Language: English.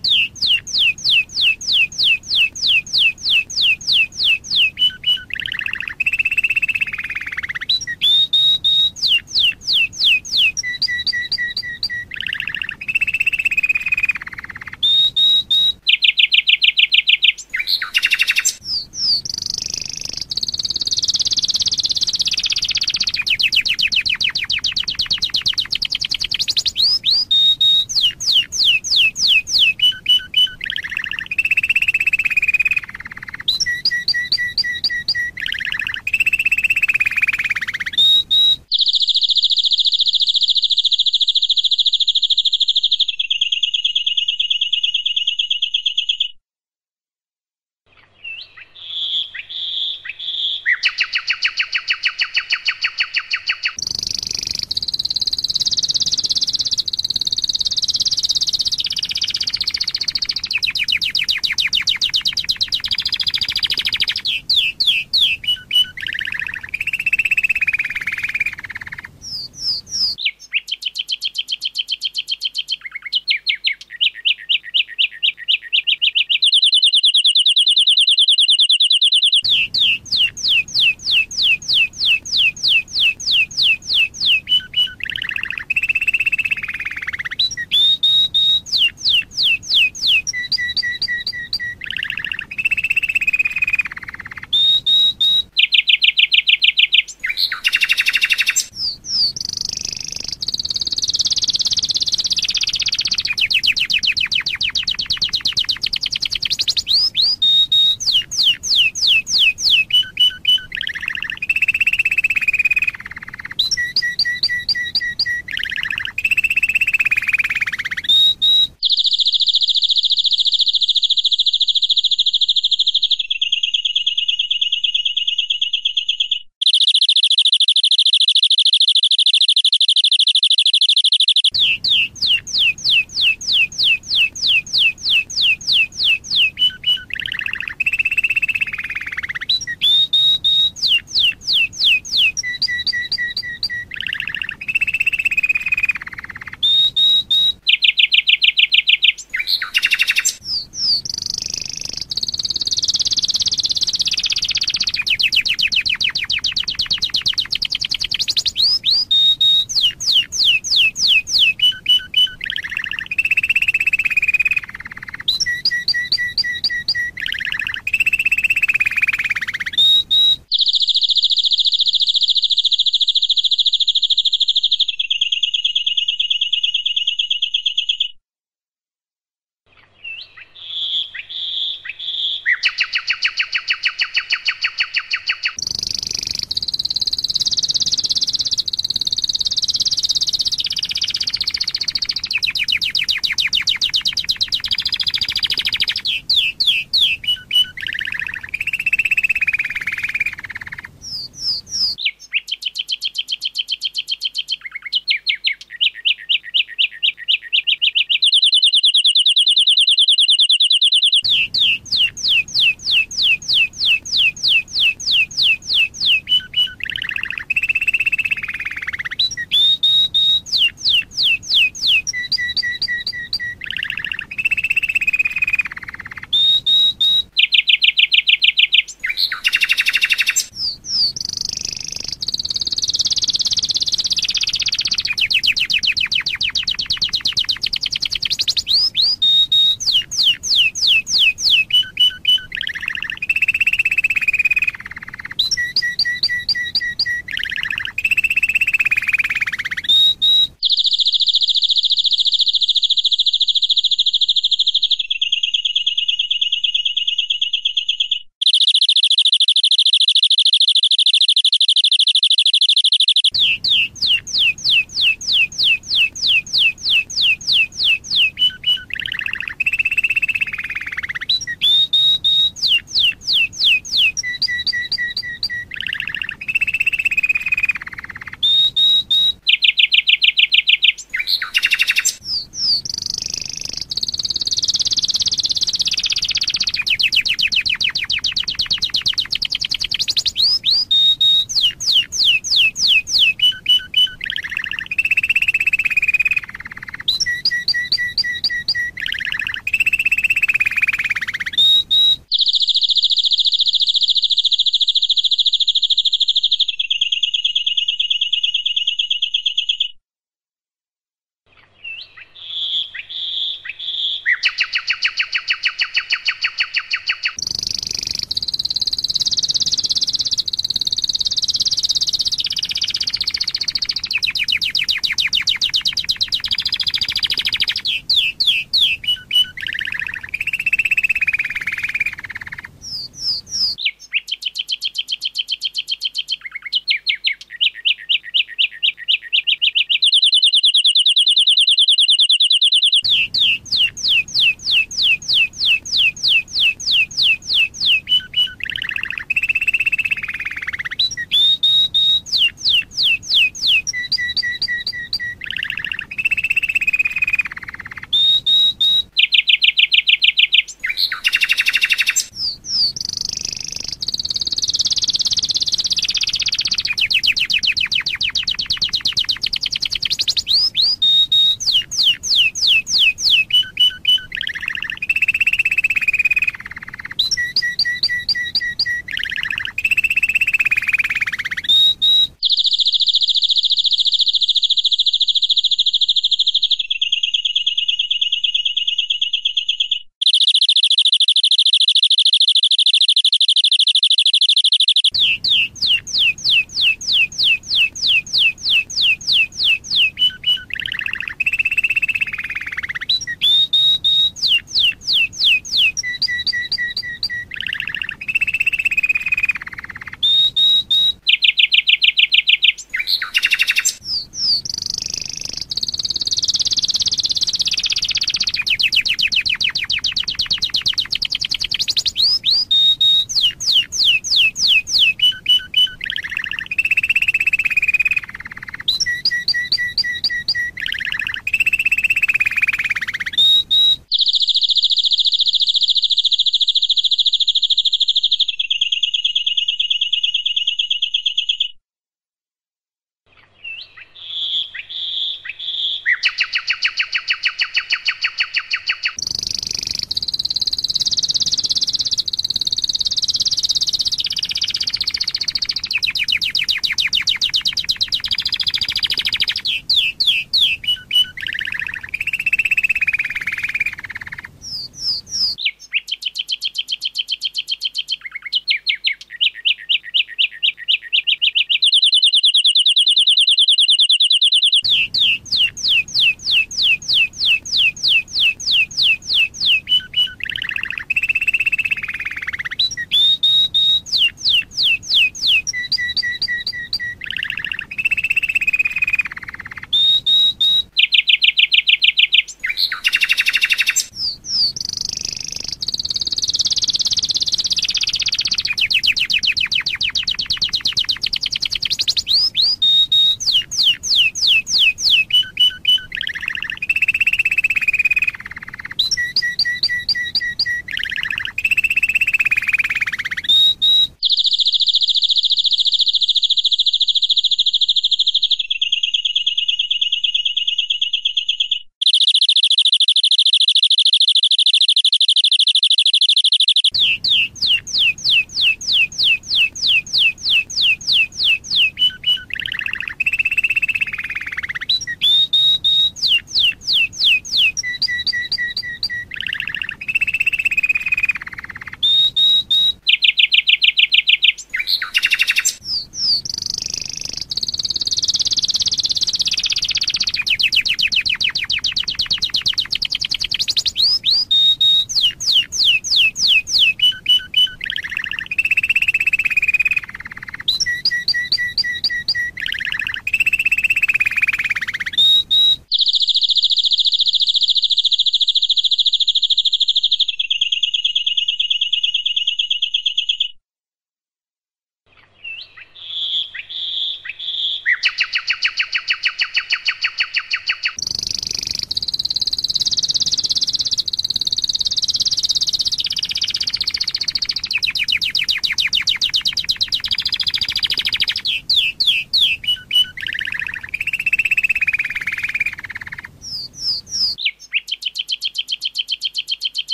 何?